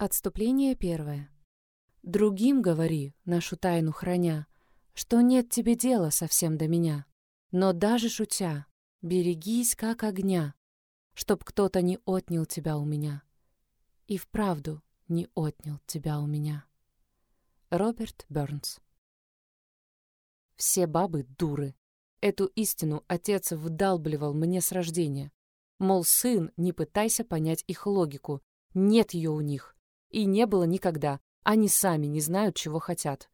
Отступление первое. Другим говори, нашу тайну храня, что нет тебе дела совсем до меня. Но даже шутя, берегись как огня, чтоб кто-то не отнял тебя у меня. И вправду не отнял тебя у меня. Роберт Бёрнс Все бабы дуры. Эту истину отец вдалбливал мне с рождения. Мол, сын, не пытайся понять их логику. Нет ее у них. И не было никогда. Они сами не знают, чего хотят.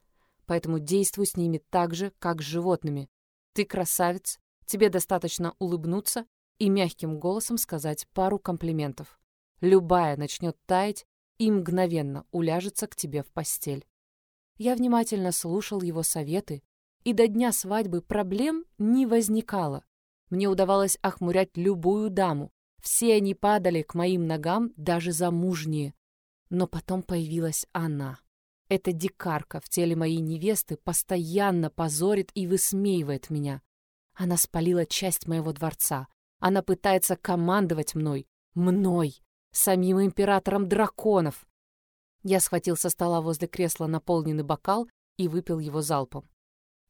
Поэтому действуй с ними так же, как с животными. Ты красавец, тебе достаточно улыбнуться и мягким голосом сказать пару комплиментов. Любая начнет таять и мгновенно уляжется к тебе в постель. Я внимательно слушал его советы, и до дня свадьбы проблем не возникало. Мне удавалось охмурять любую даму. Все они падали к моим ногам, даже замужние. Но потом появилась она. Эта дикарка в теле моей невесты постоянно позорит и высмеивает меня. Она спалила часть моего дворца. Она пытается командовать мной. Мной! Самим императором драконов! Я схватил со стола возле кресла наполненный бокал и выпил его залпом.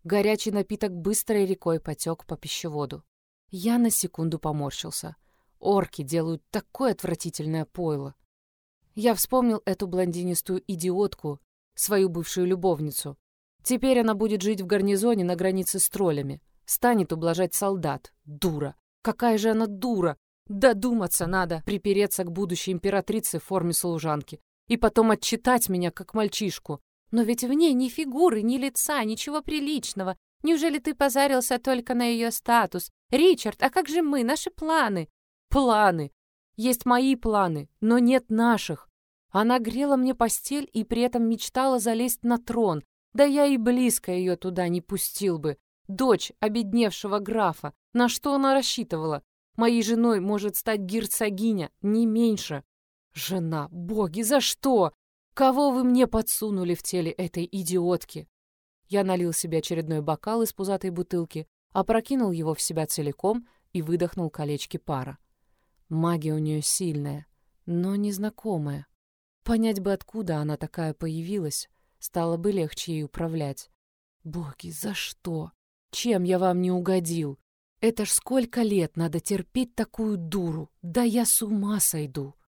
Горячий напиток быстрой рекой потек по пищеводу. Я на секунду поморщился. Орки делают такое отвратительное пойло. Я вспомнил эту блондинистую идиотку, свою бывшую любовницу. Теперь она будет жить в гарнизоне на границе с троллями. Станет ублажать солдат. Дура. Какая же она дура! Додуматься надо припереться к будущей императрице в форме служанки и потом отчитать меня, как мальчишку. Но ведь в ней ни фигуры, ни лица, ничего приличного. Неужели ты позарился только на ее статус? Ричард, а как же мы, наши планы? Планы! Есть мои планы, но нет наших. Она грела мне постель и при этом мечтала залезть на трон. Да я и близко ее туда не пустил бы. Дочь обедневшего графа. На что она рассчитывала? Моей женой может стать герцогиня, не меньше. Жена, боги, за что? Кого вы мне подсунули в теле этой идиотки? Я налил себе очередной бокал из пузатой бутылки, опрокинул его в себя целиком и выдохнул колечки пара. Магия у нее сильная, но незнакомая. Понять бы, откуда она такая появилась, стало бы легче ей управлять. Боги, за что? Чем я вам не угодил? Это ж сколько лет надо терпеть такую дуру? Да я с ума сойду.